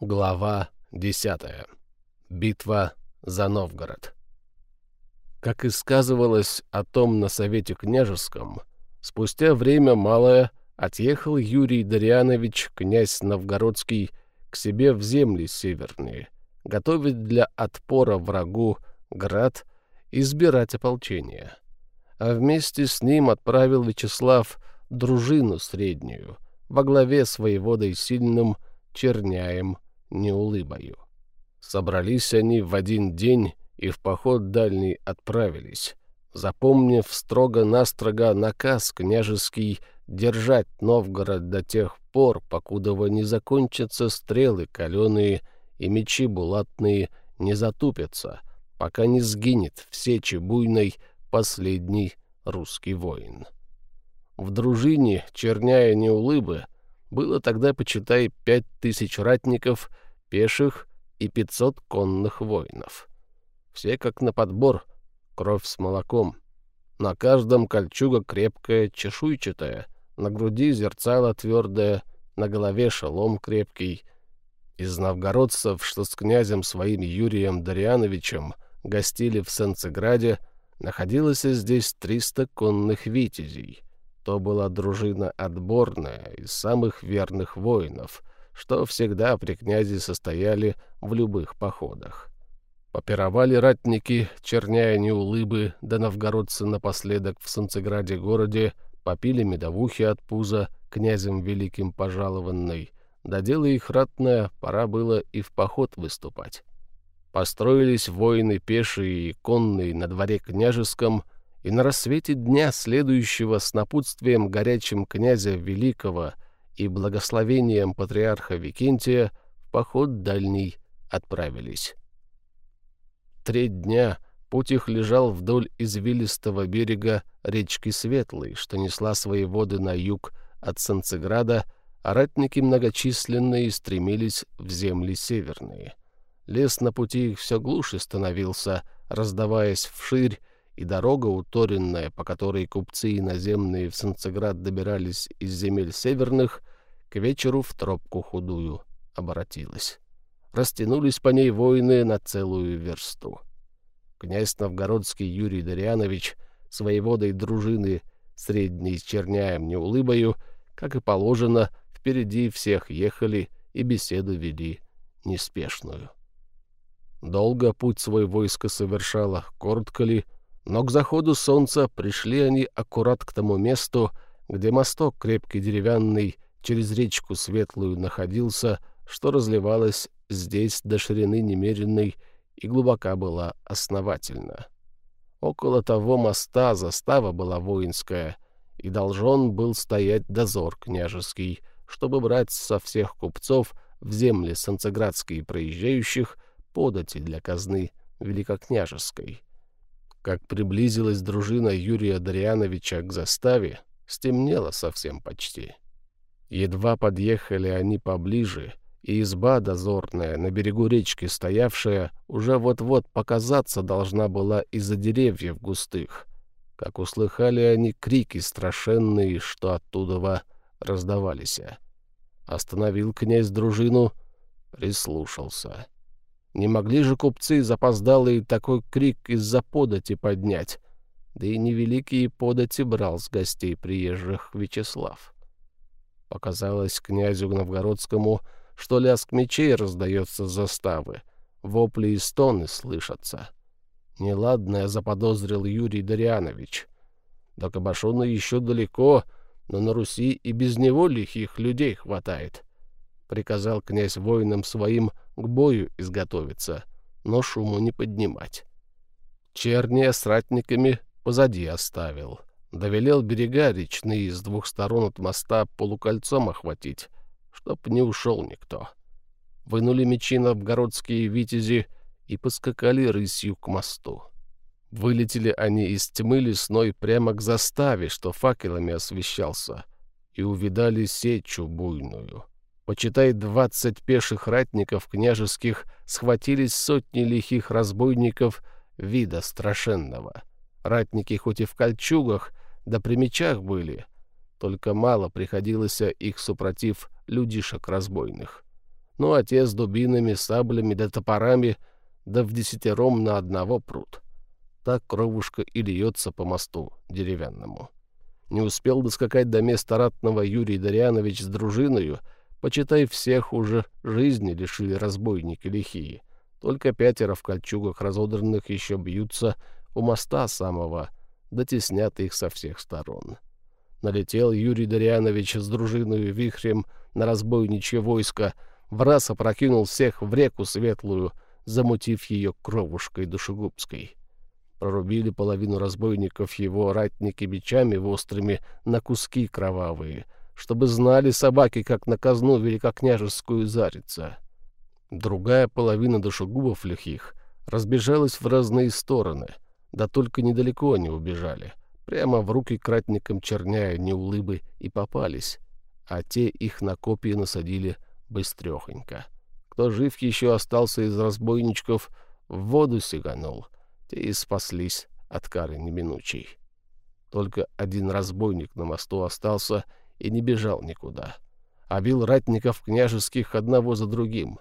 Глава 10. Битва за Новгород. Как и сказывалось о том на Совете княжеском, спустя время малое отъехал Юрий Дарианович, князь Новгородский, к себе в земли северные, готовить для отпора врагу град и сбирать ополчение. А вместе с ним отправил Вячеслав дружину среднюю во главе с воеводой сильным Черняем Неулыбою. Собрались они в один день и в поход дальний отправились, запомнив строго-настрого наказ княжеский держать Новгород до тех пор, покуда не закончатся стрелы каленые и мечи булатные не затупятся, пока не сгинет в сече буйной последний русский воин. В дружине, черняя неулыбы, было тогда, почитай, пять тысяч ратников, пеших и пятьсот конных воинов. Все как на подбор, кровь с молоком. На каждом кольчуга крепкая, чешуйчатая, на груди зерцало твердое, на голове шелом крепкий. Из новгородцев, что с князем своим Юрием Дариановичем гостили в Сенцеграде, находилось здесь триста конных витязей — то была дружина отборная из самых верных воинов, что всегда при князе состояли в любых походах. Попировали ратники, черняя неулыбы, да новгородцы напоследок в Санцеграде городе, попили медовухи от пуза, князем великим пожалованной. Да дело их ратное, пора было и в поход выступать. Построились воины пешие и конные на дворе княжеском — и на рассвете дня, следующего с напутствием горячим князя Великого и благословением патриарха Викентия, в поход дальний отправились. Треть дня путь их лежал вдоль извилистого берега речки Светлой, что несла свои воды на юг от Санцеграда, а ратники многочисленные стремились в земли северные. Лес на пути их все глуше становился, раздаваясь вширь, и дорога уторенная, по которой купцы иноземные в Санцеград добирались из земель северных, к вечеру в тропку худую оборотилась. Растянулись по ней воины на целую версту. Князь Новгородский Юрий Дарианович с дружины средней Черняем неулыбою, как и положено, впереди всех ехали и беседу вели неспешную. Долго путь свой войско совершало, коротко ли — но к заходу солнца пришли они аккурат к тому месту, где мосток крепкий деревянный через речку светлую находился, что разливалось здесь до ширины немеренной и глубока была основательно. Около того моста застава была воинская, и должен был стоять дозор княжеский, чтобы брать со всех купцов в земли санцеградские проезжающих подати для казны великокняжеской. Как приблизилась дружина Юрия Дариановича к заставе, стемнело совсем почти. Едва подъехали они поближе, и изба дозорная, на берегу речки стоявшая, уже вот-вот показаться должна была из-за деревьев густых. Как услыхали они крики страшенные, что оттуда раздавались. Остановил князь дружину, прислушался — не могли же купцы запоздалые такой крик из-за подати поднять. Да и невеликие подати брал с гостей приезжих Вячеслав. Показалось князю Новгородскому, что лязг мечей раздается с заставы, вопли и стоны слышатся. Неладное заподозрил Юрий Дарианович. До Кабашона еще далеко, но на Руси и без него лихих людей хватает. Приказал князь воинам своим к бою изготовиться, но шуму не поднимать. Черния с ратниками позади оставил. Довелел берега речные с двух сторон от моста полукольцом охватить, чтоб не ушел никто. Вынули мечи новгородские витязи и поскакали рысью к мосту. Вылетели они из тьмы лесной прямо к заставе, что факелами освещался, и увидали сечу буйную — Почитай, двадцать пеших ратников княжеских схватились сотни лихих разбойников вида страшенного. Ратники хоть и в кольчугах, да при мечах были, только мало приходилось их супротив людишек разбойных. Ну а те с дубинами, саблями да топорами, да в десятером на одного пруд. Так кровушка и льется по мосту деревянному. Не успел доскакать до места ратного Юрий Дарьянович с дружиною, почитай, всех уже жизни лишили разбойники лихие. Только пятеро в кольчугах разодранных еще бьются у моста самого, дотеснят их со всех сторон. Налетел Юрий Дарьянович с дружиной вихрем на разбойничье войско, в раз опрокинул всех в реку светлую, замутив ее кровушкой душегубской. Прорубили половину разбойников его ратники бичами острыми на куски кровавые, чтобы знали собаки, как на казну великокняжескую зариться. Другая половина душегубов лихих разбежалась в разные стороны, да только недалеко они убежали. Прямо в руки кратникам черняя неулыбы и попались, а те их на копии насадили быстрехонько. Кто жив еще остался из разбойничков, в воду сиганул — те и спаслись от кары неминучей. Только один разбойник на мосту остался и не бежал никуда, а бил ратников княжеских одного за другим.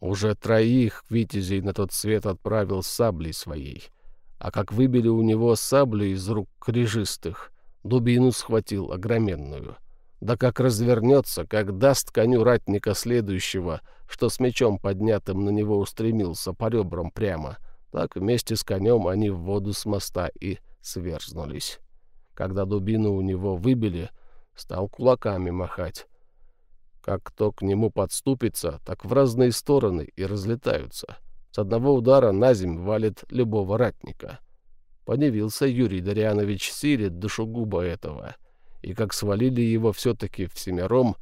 Уже троих витязей на тот свет отправил саблей своей, а как выбили у него саблю из рук крижистых, дубину схватил огроменную. Да как развернется, как даст коню ратника следующего, что с мечом поднятым на него устремился по ребрам прямо — так вместе с конем они в воду с моста и сверзнулись. Когда дубину у него выбили, стал кулаками махать. Как кто к нему подступится, так в разные стороны и разлетаются. С одного удара на земь валит любого ратника. Подивился Юрий Дарьянович силе душегуба этого. И как свалили его все-таки всемиром,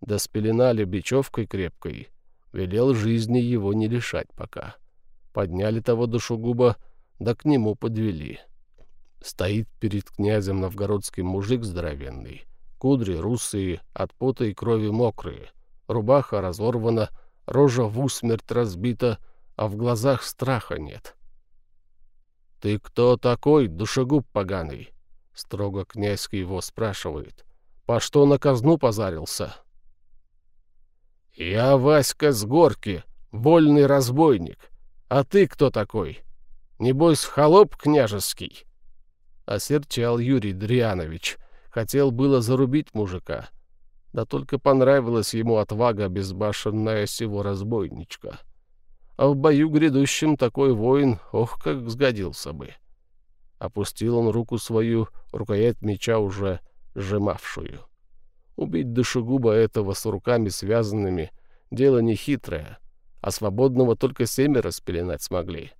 да спеленали бечевкой крепкой, велел жизни его не лишать пока. Подняли того душегуба, да к нему подвели. Стоит перед князем новгородский мужик здоровенный. Кудри русые, от пота и крови мокрые. Рубаха разорвана, рожа в усмерть разбита, а в глазах страха нет. «Ты кто такой, душегуб поганый?» — строго князь его спрашивает. «По что на казну позарился?» «Я Васька с горки, вольный разбойник. А ты кто такой? Небось, холоп княжеский?» Осерчал Юрий Дрианович. Хотел было зарубить мужика. Да только понравилась ему отвага безбашенная сего разбойничка. А в бою грядущем такой воин, ох, как сгодился бы. Опустил он руку свою, рукоять меча уже сжимавшую. Убить душегуба этого с руками связанными — дело нехитрое — а свободного только семеро спеленать смогли.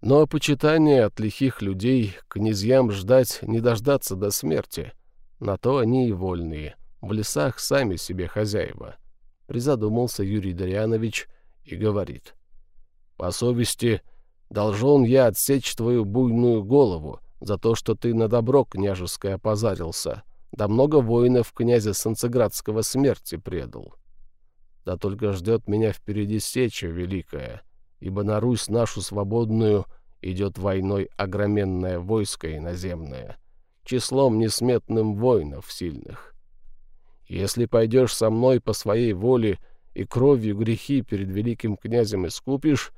Но почитание от лихих людей князьям ждать не дождаться до смерти. На то они и вольные, в лесах сами себе хозяева. Призадумался Юрий Дарьянович и говорит. «По совести должен я отсечь твою буйную голову за то, что ты на добро княжеское позарился, да много воинов князя Санцеградского смерти предал. Да только ждет меня впереди сеча великая, ибо на Русь нашу свободную идет войной огроменное войско иноземное, числом несметным воинов сильных. Если пойдешь со мной по своей воле и кровью грехи перед великим князем искупишь,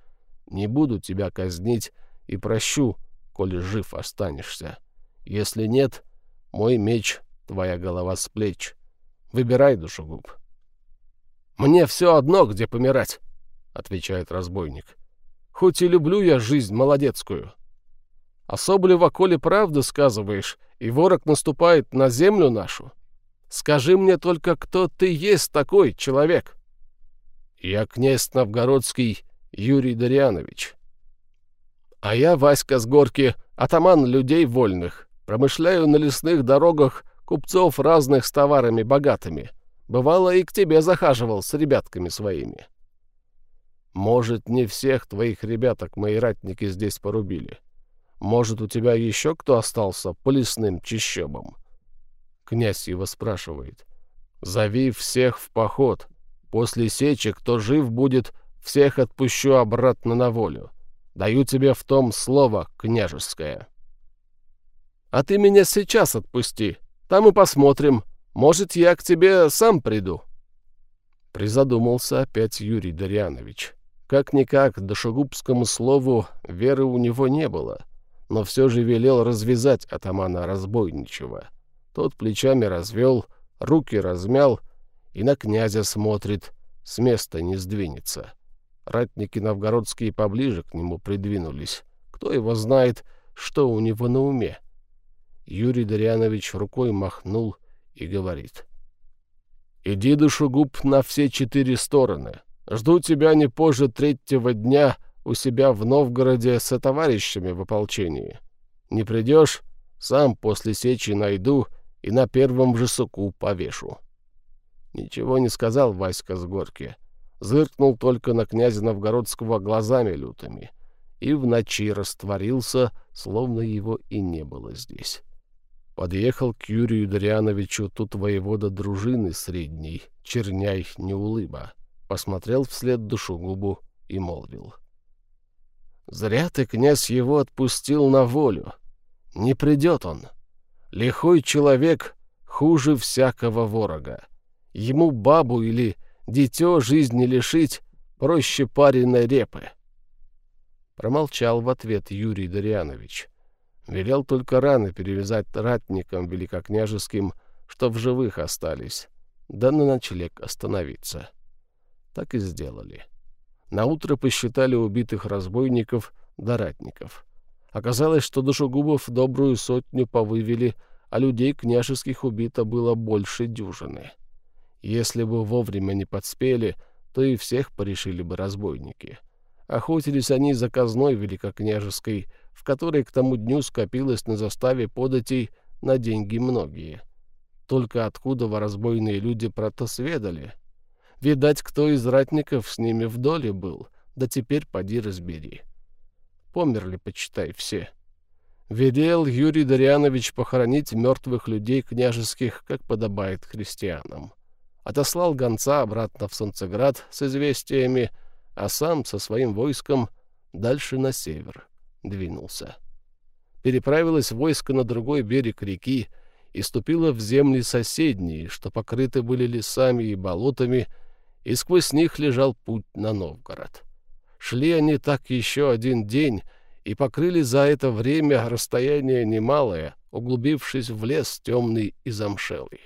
не буду тебя казнить и прощу, коли жив останешься. Если нет, мой меч, твоя голова с плеч. Выбирай, душегуб». «Мне все одно, где помирать», — отвечает разбойник. «Хоть и люблю я жизнь молодецкую. А Соболева, коли правду сказываешь, и ворог наступает на землю нашу, скажи мне только, кто ты есть такой человек?» «Я князь Новгородский Юрий Дарьянович». «А я Васька с горки, атаман людей вольных, промышляю на лесных дорогах купцов разных с товарами богатыми». Бывало, и к тебе захаживал с ребятками своими. Может, не всех твоих ребяток мои ратники здесь порубили. Может, у тебя еще кто остался по лесным чищобам? Князь его спрашивает. Зови всех в поход. После сечи, кто жив будет, всех отпущу обратно на волю. Даю тебе в том слово княжеское. А ты меня сейчас отпусти. Там и посмотрим, может, я к тебе сам приду?» Призадумался опять Юрий Дарьянович. Как-никак, душегубскому слову веры у него не было, но все же велел развязать атамана разбойничего. Тот плечами развел, руки размял и на князя смотрит, с места не сдвинется. Ратники новгородские поближе к нему придвинулись. Кто его знает, что у него на уме? Юрий Дарьянович рукой махнул и говорит. «Иди, душегуб, на все четыре стороны. Жду тебя не позже третьего дня у себя в Новгороде со товарищами в ополчении. Не придешь, сам после сечи найду и на первом же суку повешу». Ничего не сказал Васька с горки. Зыркнул только на князя Новгородского глазами лютыми и в ночи растворился, словно его и не было здесь. Подъехал к Юрию Дарьяновичу тут воевода дружины средней, черняй неулыба. Посмотрел вслед душегубу и молвил. «Зря ты, князь, его отпустил на волю. Не придет он. Лихой человек хуже всякого ворога. Ему бабу или дитё жизни лишить проще пареной репы». Промолчал в ответ Юрий Дарьянович. Велел только раны перевязать ратникам великокняжеским, что в живых остались, да на ночлег остановиться. Так и сделали. Наутро посчитали убитых разбойников да ратников. Оказалось, что душегубов добрую сотню повывели, а людей княжеских убито было больше дюжины. Если бы вовремя не подспели, то и всех порешили бы разбойники. Охотились они за казной великокняжеской, в которой к тому дню скопилось на заставе податей на деньги многие. Только откуда разбойные люди про то сведали? Видать, кто из ратников с ними в доле был, да теперь поди разбери. Померли, почитай, все. Велел Юрий Дарьянович похоронить мертвых людей княжеских, как подобает христианам. Отослал гонца обратно в Солнцеград с известиями, а сам со своим войском дальше на север двинулся. Переправилось войско на другой берег реки и ступило в земли соседние, что покрыты были лесами и болотами, и сквозь них лежал путь на Новгород. Шли они так еще один день и покрыли за это время расстояние немалое, углубившись в лес темный и замшелый.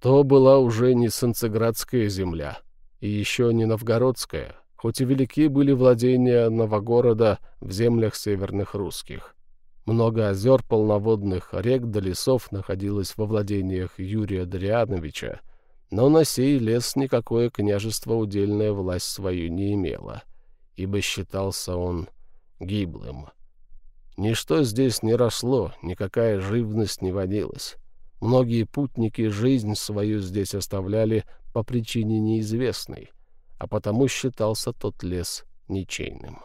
То была уже не Санцеградская земля, и еще не Новгородская, хоть и велики были владения Новогорода в землях северных русских. Много озер полноводных, рек до лесов находилось во владениях Юрия Дриановича, но на сей лес никакое княжество удельная власть свою не имело, ибо считался он гиблым. Ничто здесь не росло, никакая живность не водилась. Многие путники жизнь свою здесь оставляли по причине неизвестной — а потому считался тот лес ничейным.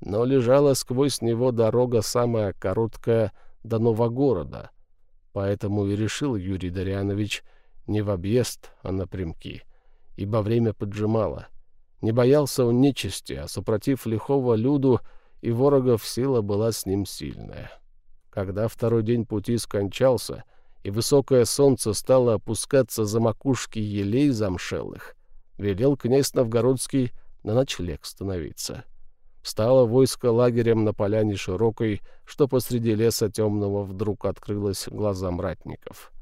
Но лежала сквозь него дорога самая короткая до Новогорода, поэтому и решил Юрий Дарьянович не в объезд, а напрямки, ибо время поджимало. Не боялся он нечисти, а супротив лихого люду и ворогов сила была с ним сильная. Когда второй день пути скончался, и высокое солнце стало опускаться за макушки елей замшелых, велел князь Новгородский на ночлег становиться. Стало войско лагерем на поляне широкой, что посреди леса темного вдруг открылось глазам ратников.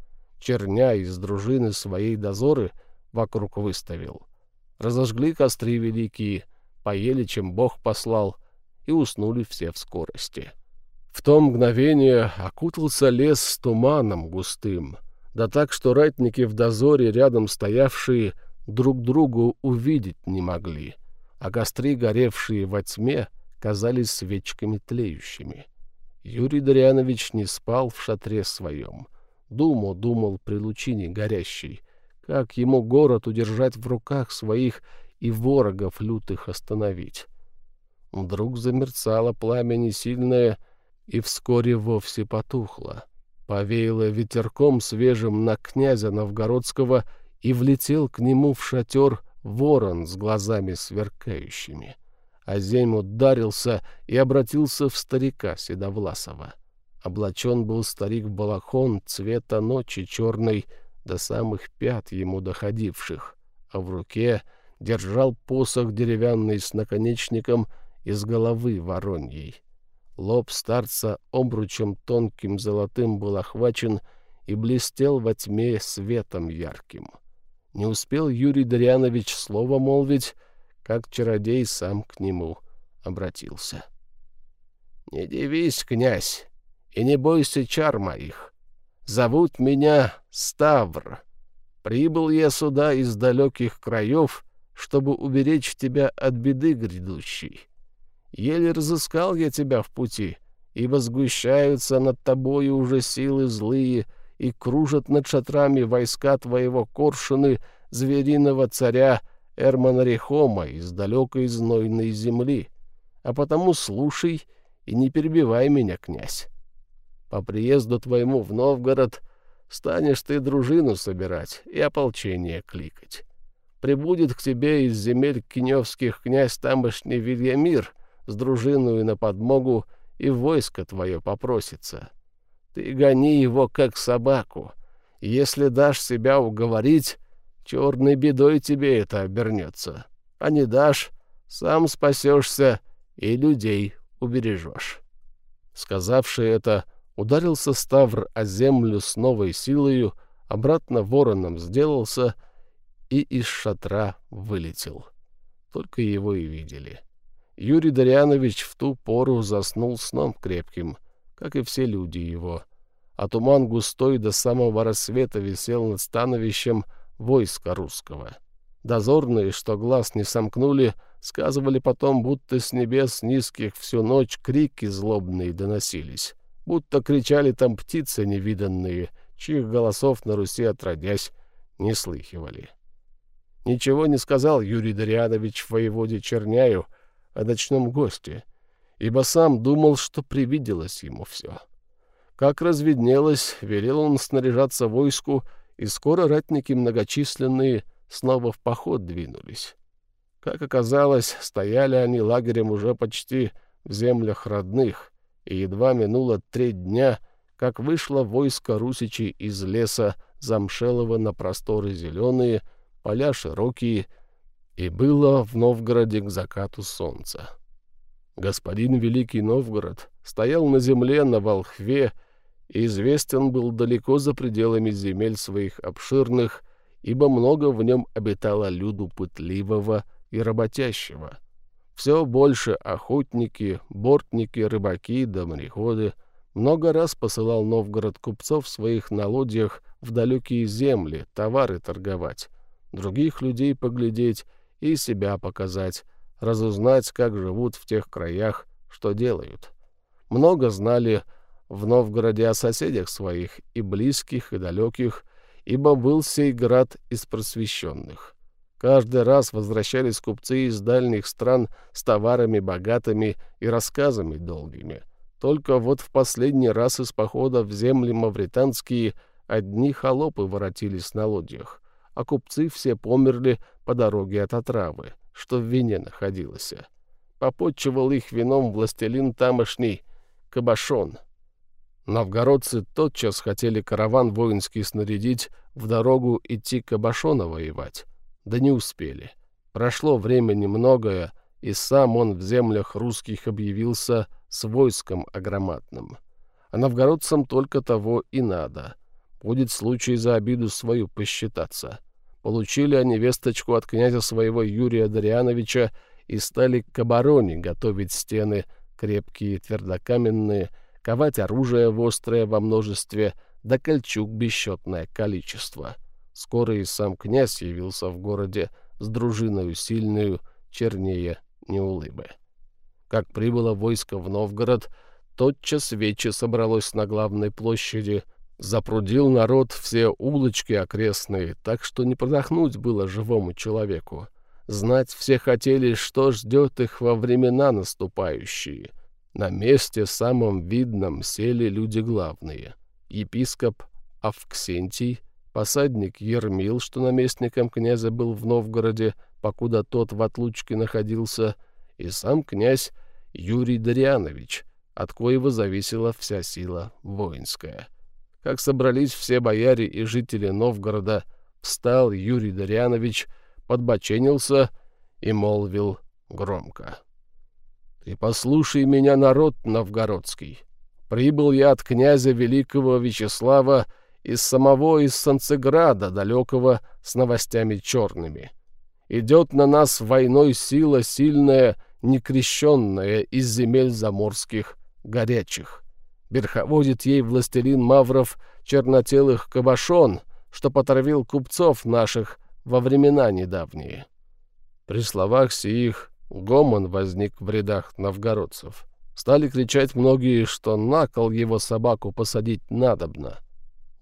Черня из дружины своей дозоры вокруг выставил. Разожгли костры великие, поели, чем Бог послал, и уснули все в скорости. В то мгновение окутался лес с туманом густым, да так, что ратники в дозоре, рядом стоявшие, друг другу увидеть не могли, а костры, горевшие во тьме, казались свечками тлеющими. Юрий Дарьянович не спал в шатре своем. Думал, думал при лучине горящей, как ему город удержать в руках своих и ворогов лютых остановить. Вдруг замерцало пламя несильное и вскоре вовсе потухло. Повеяло ветерком свежим на князя Новгородского и влетел к нему в шатер ворон с глазами сверкающими. А земь ударился и обратился в старика Седовласова. Облачен был старик в балахон цвета ночи черной до самых пят ему доходивших, а в руке держал посох деревянный с наконечником из головы вороньей. Лоб старца обручем тонким золотым был охвачен и блестел во тьме светом ярким. Не успел Юрий Дарьянович слово молвить, как чародей сам к нему обратился. — Не дивись, князь, и не бойся чар моих. Зовут меня Ставр. Прибыл я сюда из далеких краев, чтобы уберечь тебя от беды грядущей. Еле разыскал я тебя в пути, ибо сгущаются над тобою уже силы злые и кружат над шатрами войска твоего коршуны звериного царя Эрмонарихома из далекой знойной земли. А потому слушай и не перебивай меня, князь. По приезду твоему в Новгород станешь ты дружину собирать и ополчение кликать. Прибудет к тебе из земель киневских князь тамошний Вильямир с дружиной на подмогу и войско твое попросится. Ты гони его, как собаку. Если дашь себя уговорить, черной бедой тебе это обернется. А не дашь, сам спасешься и людей убережешь». Сказавший это, Ударился Ставр о землю с новой силою, обратно вороном сделался и из шатра вылетел. Только его и видели. Юрий Дарьянович в ту пору заснул сном крепким, как и все люди его, а туман густой до самого рассвета висел над становищем войска русского. Дозорные, что глаз не сомкнули, сказывали потом, будто с небес низких всю ночь крики злобные доносились будто кричали там птицы невиданные, чьих голосов на Руси отродясь не слыхивали. Ничего не сказал Юрий Дарьянович воеводе Черняю о ночном госте, ибо сам думал, что привиделось ему все. Как разведнелось, велел он снаряжаться войску, и скоро ратники многочисленные снова в поход двинулись. Как оказалось, стояли они лагерем уже почти в землях родных, и едва минуло три дня, как вышло войско русичей из леса Замшелова на просторы зеленые, поля широкие, и было в Новгороде к закату солнца. Господин Великий Новгород стоял на земле на Волхве и известен был далеко за пределами земель своих обширных, ибо много в нем обитало люду пытливого и работящего — все больше охотники, бортники, рыбаки да мореходы. Много раз посылал Новгород купцов своих на лодьях в далекие земли, товары торговать, других людей поглядеть и себя показать, разузнать, как живут в тех краях, что делают. Много знали в Новгороде о соседях своих, и близких, и далеких, ибо был сей град из просвещенных. Каждый раз возвращались купцы из дальних стран с товарами богатыми и рассказами долгими. Только вот в последний раз из похода в земли мавританские одни холопы воротились на лодьях, а купцы все померли по дороге от отравы, что в вине находилось. Попотчевал их вином властелин тамошний Кабашон. Новгородцы тотчас хотели караван воинский снарядить, в дорогу идти Кабашона воевать да не успели. Прошло времени многое, и сам он в землях русских объявился с войском огроматным. А новгородцам только того и надо. Будет случай за обиду свою посчитаться. Получили они весточку от князя своего Юрия Дариановича и стали к обороне готовить стены крепкие, твердокаменные, ковать оружие вострое во множестве, да кольчуг бесчетное количество — Скоро и сам князь явился в городе с дружиною сильную, чернее неулыбы. Как прибыло войско в Новгород, тотчас вече собралось на главной площади, запрудил народ все улочки окрестные, так что не продохнуть было живому человеку. Знать все хотели, что ждет их во времена наступающие. На месте самом видном сели люди главные. Епископ Авксентий, Посадник Ермил, что наместником князя был в Новгороде, покуда тот в отлучке находился, и сам князь Юрий Дарианович, от коего зависела вся сила воинская. Как собрались все бояре и жители Новгорода, встал Юрий Дарианович, подбоченился и молвил громко. «Ты послушай меня, народ новгородский. Прибыл я от князя великого Вячеслава из самого из Санцеграда, далекого, с новостями черными. Идет на нас войной сила сильная, некрещенная из земель заморских горячих. Верховодит ей властелин Мавров чернотелых Кабашон, что потравил купцов наших во времена недавние. При словах сих гомон возник в рядах новгородцев. Стали кричать многие, что на кол его собаку посадить надобно.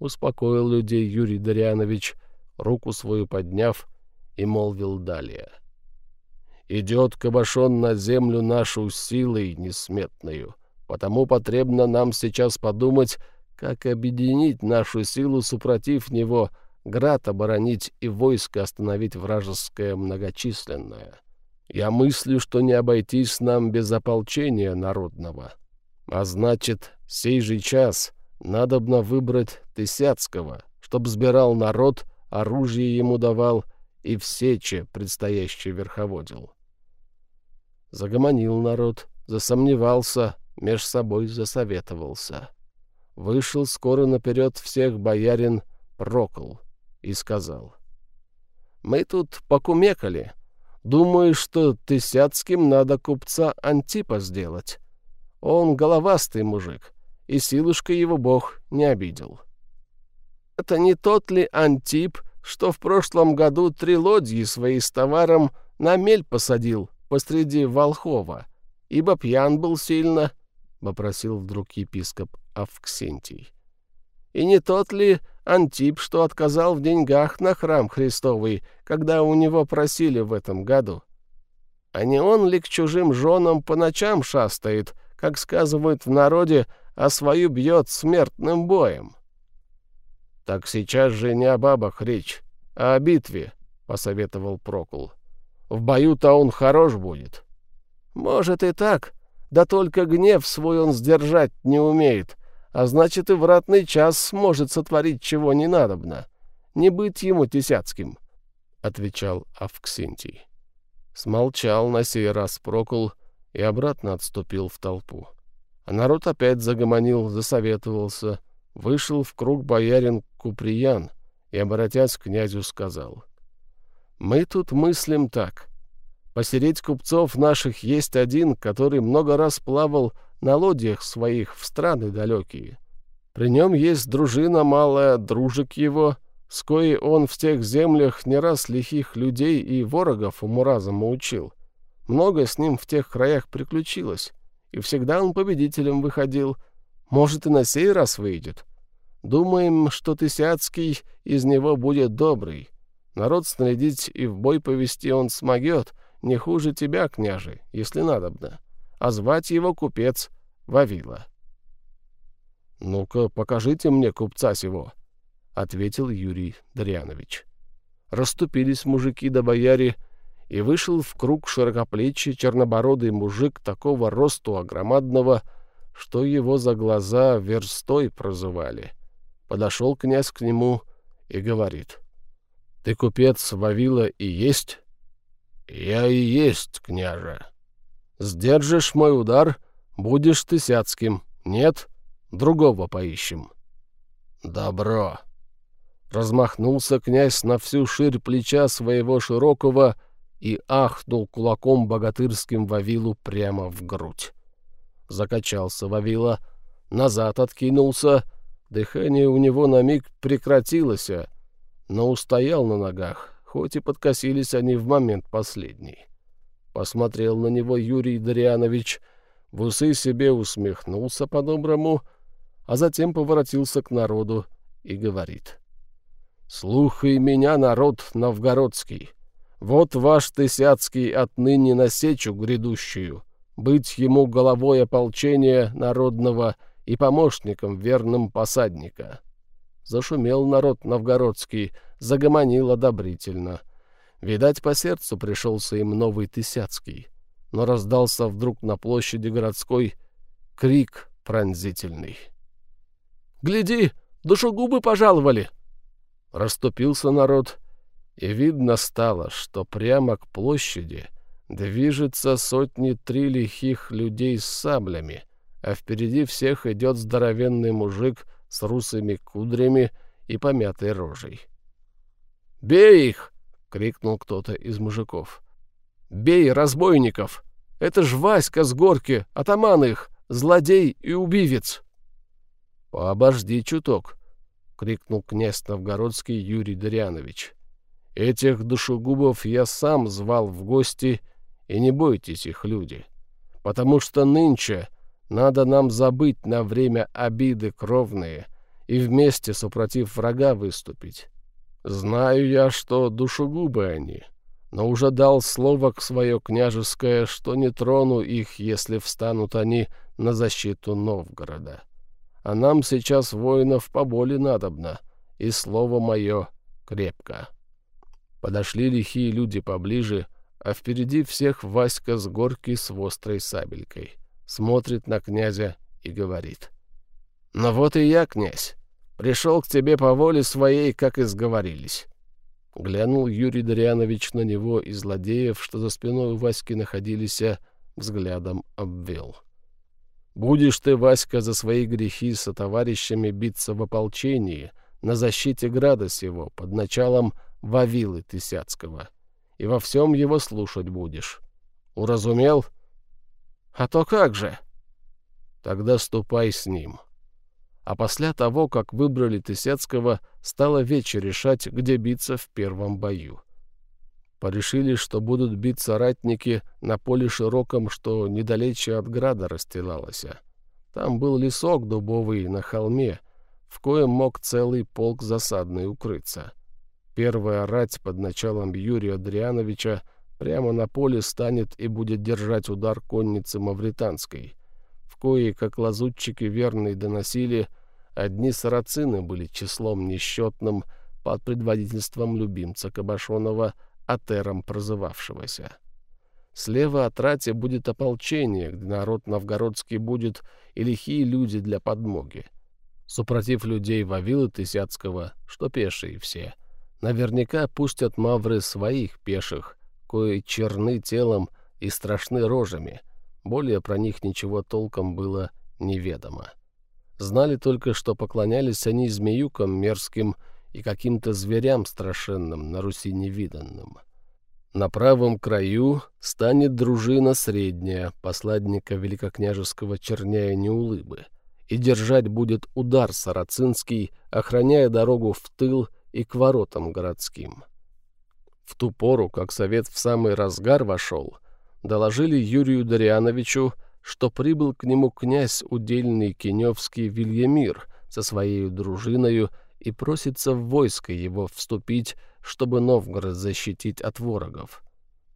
Успокоил людей Юрий Дарьянович, руку свою подняв, и молвил далее. «Идет кабашон на землю нашу силой несметною, потому потребно нам сейчас подумать, как объединить нашу силу, супротив него, град оборонить и войско остановить вражеское многочисленное. Я мыслю, что не обойтись нам без ополчения народного. А значит, сей же час надобно выбрать Тысяцкого, чтоб сбирал народ, оружие ему давал и в сече предстоящий верховодил. Загомонил народ, засомневался, меж собой засоветовался. Вышел скоро наперед всех боярин Прокол и сказал. «Мы тут покумекали. Думаю, что Тысяцким надо купца Антипа сделать. Он головастый мужик, и силушка его бог не обидел. Это не тот ли Антип, что в прошлом году три лодьи свои с товаром на мель посадил посреди Волхова, ибо пьян был сильно, — попросил вдруг епископ Авксентий. И не тот ли Антип, что отказал в деньгах на храм Христовый, когда у него просили в этом году? А не он ли к чужим женам по ночам шастает, как сказывают в народе, а свою бьет смертным боем? — Так сейчас же не о бабах речь, а о битве, — посоветовал Прокул. — В бою-то он хорош будет. — Может и так, да только гнев свой он сдержать не умеет, а значит и вратный час сможет сотворить чего не надобно. Не быть ему тесяцким, — отвечал Авксентий. Смолчал на сей раз Прокул и обратно отступил в толпу. А народ опять загомонил, засоветовался — вышел в круг боярин Куприян и, обратясь к князю, сказал, «Мы тут мыслим так. Посереть купцов наших есть один, который много раз плавал на лодьях своих в страны далекие. При нем есть дружина малая, дружек его, с коей он в тех землях не раз лихих людей и ворогов уму-разуму учил. Много с ним в тех краях приключилось, и всегда он победителем выходил — может, и на сей раз выйдет. Думаем, что Тысяцкий из него будет добрый. Народ снарядить и в бой повести он смогет, не хуже тебя, княже, если надобно. А звать его купец Вавила. — Ну-ка, покажите мне купца сего, — ответил Юрий Дрянович. Расступились мужики да бояре, и вышел в круг широкоплечий чернобородый мужик такого росту огромадного, что его за глаза верстой прозывали. Подошел князь к нему и говорит. — Ты купец Вавила и есть? — Я и есть, княже. — Сдержишь мой удар, будешь ты сяцким. Нет, другого поищем. — Добро. Размахнулся князь на всю ширь плеча своего широкого и ахнул кулаком богатырским Вавилу прямо в грудь закачался Вавила, назад откинулся, дыхание у него на миг прекратилось, но устоял на ногах, хоть и подкосились они в момент последний. Посмотрел на него Юрий Дарианович, в усы себе усмехнулся по-доброму, а затем поворотился к народу и говорит. «Слухай меня, народ новгородский, вот ваш Тысяцкий отныне на сечу грядущую» быть ему головой ополчения народного и помощником верным посадника. Зашумел народ новгородский, загомонил одобрительно. Видать, по сердцу пришелся им новый Тысяцкий, но раздался вдруг на площади городской крик пронзительный. «Гляди, душегубы пожаловали!» Раступился народ, и видно стало, что прямо к площади движется сотни три лихих людей с саблями, а впереди всех идет здоровенный мужик с русыми кудрями и помятой рожей. «Бей их!» — крикнул кто-то из мужиков. «Бей разбойников! Это ж Васька с горки, атаман их, злодей и убивец!» «Пообожди чуток!» — крикнул князь Новгородский Юрий Дарьянович. «Этих душегубов я сам звал в гости, и не бойтесь их, люди, потому что нынче надо нам забыть на время обиды кровные и вместе, супротив врага, выступить. Знаю я, что душегубы они, но уже дал слово к свое княжеское, что не трону их, если встанут они на защиту Новгорода. А нам сейчас воинов поболе надобно, и слово мое крепко. Подошли лихие люди поближе, а впереди всех Васька с горки с острой сабелькой смотрит на князя и говорит. «Ну вот и я, князь, пришел к тебе по воле своей, как и сговорились». Глянул Юрий Дарьянович на него и злодеев, что за спиной у Васьки находились, взглядом обвел. «Будешь ты, Васька, за свои грехи со товарищами биться в ополчении на защите града сего под началом Вавилы Тысяцкого, и во всем его слушать будешь. Уразумел?» А то как же? Тогда ступай с ним. А после того, как выбрали Тысяцкого, стало вечер решать, где биться в первом бою. Порешили, что будут биться ратники на поле широком, что недалече от града расстилалось. Там был лесок дубовый на холме, в коем мог целый полк засадный укрыться. Первая рать под началом Юрия Адриановича Прямо на поле станет и будет держать удар конницы мавританской, в кои, как лазутчики верные доносили, одни сарацины были числом несчетным под предводительством любимца Кабашонова, Атером прозывавшегося. Слева от рати будет ополчение, где народ новгородский будет и лихие люди для подмоги. Супротив людей Вавилы Тысяцкого, что пешие все, наверняка пустят мавры своих пеших — кои черны телом и страшны рожами. Более про них ничего толком было неведомо. Знали только, что поклонялись они змеюкам мерзким и каким-то зверям страшенным, на Руси невиданным. На правом краю станет дружина средняя, посладника великокняжеского черняя Неулыбы, и держать будет удар сарацинский, охраняя дорогу в тыл и к воротам городским. В ту пору, как совет в самый разгар вошел, доложили Юрию Дариановичу, что прибыл к нему князь удельный Кеневский Вильямир со своей дружиною и просится в войско его вступить, чтобы Новгород защитить от ворогов.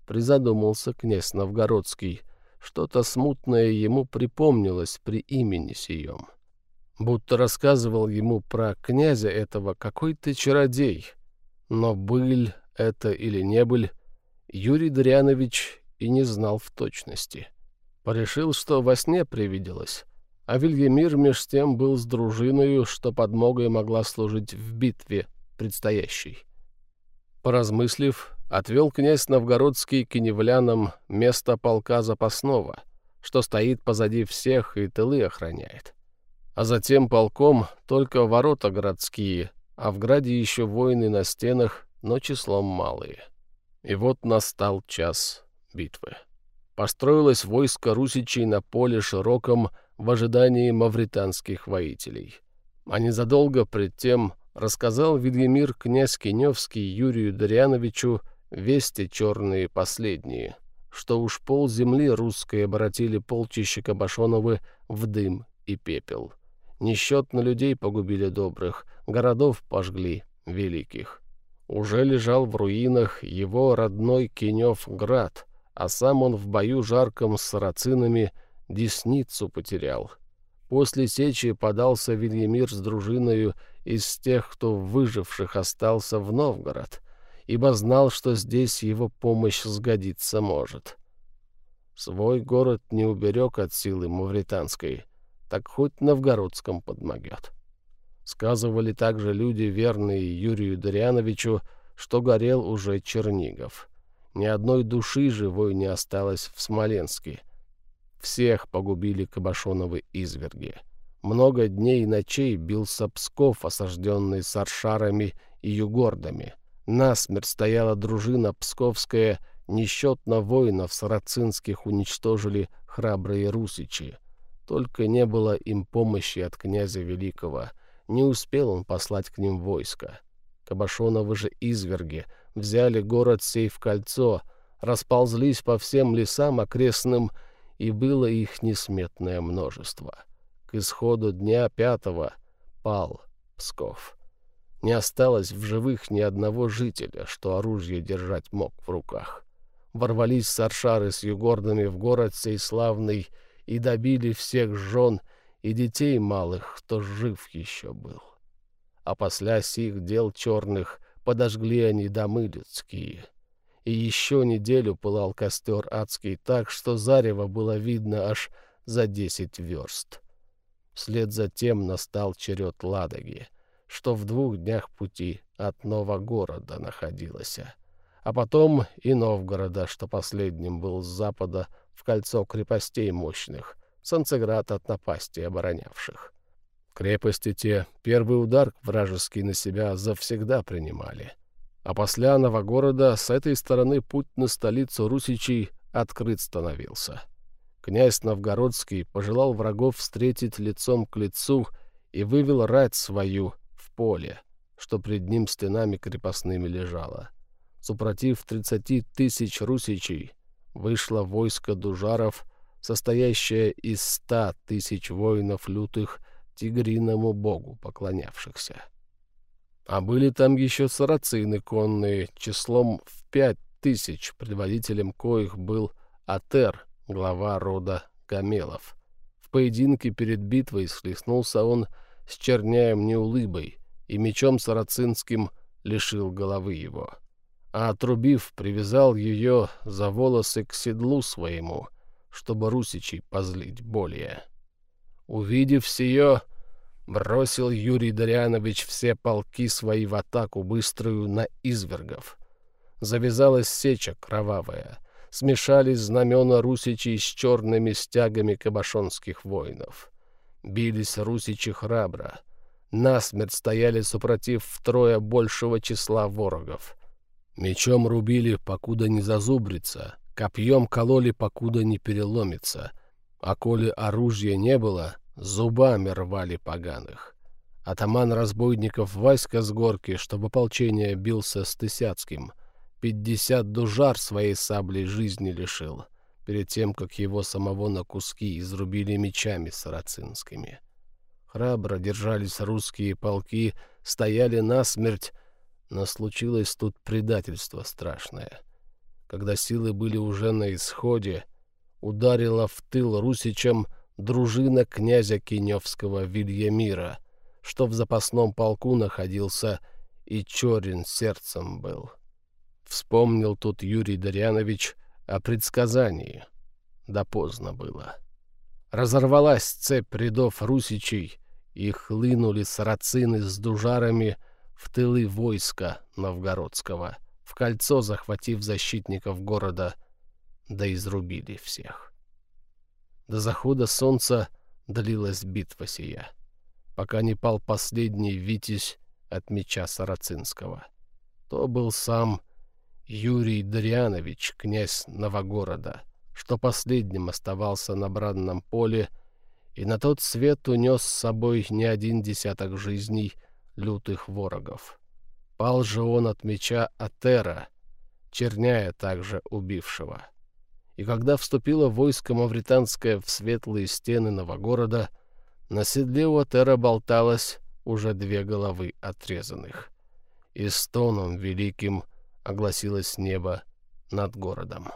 Призадумался князь Новгородский, что-то смутное ему припомнилось при имени сием. Будто рассказывал ему про князя этого какой-то чародей, но быль это или не быль, Юрий Дрянович и не знал в точности. Порешил, что во сне привиделось, а Вильямир меж тем был с дружиною, что подмогой могла служить в битве предстоящей. Поразмыслив, отвел князь Новгородский к кеневлянам место полка запасного, что стоит позади всех и тылы охраняет. А затем полком только ворота городские, а в граде еще воины на стенах но числом малые. И вот настал час битвы. Построилось войско русичей на поле широком в ожидании мавританских воителей. А незадолго пред тем рассказал Вильямир князь Кеневский Юрию Дарьяновичу вести черные последние, что уж пол земли русской обратили полчища Кабашоновы в дым и пепел. Несчетно людей погубили добрых, городов пожгли великих уже лежал в руинах его родной Кенев-град, а сам он в бою жарком с сарацинами десницу потерял. После сечи подался Вильямир с дружиною из тех, кто выживших остался в Новгород, ибо знал, что здесь его помощь сгодиться может. Свой город не уберег от силы мавританской, так хоть новгородском подмогет. Сказывали также люди, верные Юрию Дариановичу, что горел уже Чернигов. Ни одной души живой не осталось в Смоленске. Всех погубили Кабашоновы изверги. Много дней и ночей бился Псков, осажденный саршарами и югордами. Насмерть стояла дружина псковская, несчетно воинов сарацинских уничтожили храбрые русичи. Только не было им помощи от князя Великого. Не успел он послать к ним войско. Кабашоновы же изверги взяли город сей в кольцо, расползлись по всем лесам окрестным, и было их несметное множество. К исходу дня пятого пал Псков. Не осталось в живых ни одного жителя, что оружие держать мог в руках. Ворвались саршары с югордами в город сей славный и добили всех жен и детей малых, кто жив еще был. А после сих дел черных подожгли они домы людские. И еще неделю пылал костер адский так, что зарево было видно аж за десять верст. Вслед за тем настал черед Ладоги, что в двух днях пути от Новогорода находилась, а потом и Новгорода, что последним был с запада в кольцо крепостей мощных, Санцеград от напасти оборонявших. Крепости те первый удар вражеский на себя завсегда принимали. А после Новогорода с этой стороны путь на столицу Русичей открыт становился. Князь Новгородский пожелал врагов встретить лицом к лицу и вывел рать свою в поле, что пред ним стенами крепостными лежало. Супротив тридцати тысяч русичей вышло войско дужаров, состоящее из ста тысяч воинов лютых, тигриному богу поклонявшихся. А были там еще сарацины конные, числом в пять тысяч, предводителем коих был Атер, глава рода Гамелов. В поединке перед битвой схлестнулся он с черняем неулыбой и мечом сарацинским лишил головы его. А отрубив, привязал ее за волосы к седлу своему, чтобы русичей позлить более. Увидев сие, бросил Юрий Дарианович все полки свои в атаку быструю на извергов. Завязалась сеча кровавая — смешались знамена русичей с черными стягами кабашонских воинов. Бились русичи храбро. Насмерть стояли супротив втрое большего числа ворогов. Мечом рубили, покуда не зазубрится, копьем кололи, покуда не переломится, а коли оружия не было, зубами рвали поганых. Атаман разбойников Васька с горки, чтобы ополчение бился с Тысяцким — Пятьдесят дужар своей саблей жизни лишил, перед тем, как его самого на куски изрубили мечами сарацинскими. Храбро держались русские полки, стояли насмерть, но случилось тут предательство страшное. Когда силы были уже на исходе, ударила в тыл русичам дружина князя Кеневского Вильямира, что в запасном полку находился и черен сердцем был. Вспомнил тут Юрий Дарьянович о предсказании. Да поздно было. Разорвалась цепь рядов русичей, и хлынули сарацины с дужарами в тылы войска новгородского, в кольцо захватив защитников города, да изрубили всех. До захода солнца длилась битва сия, пока не пал последний витязь от меча Сарацинского. То был сам Юрий Дрианович, князь Новогорода, что последним оставался на бранном поле и на тот свет унес с собой не один десяток жизней лютых ворогов. Пал же он от меча Атера, черняя также убившего. И когда вступило войско мавританское в светлые стены Новогорода, на седле у Атера болталось уже две головы отрезанных. И стоном великим — огласилось небо над городом.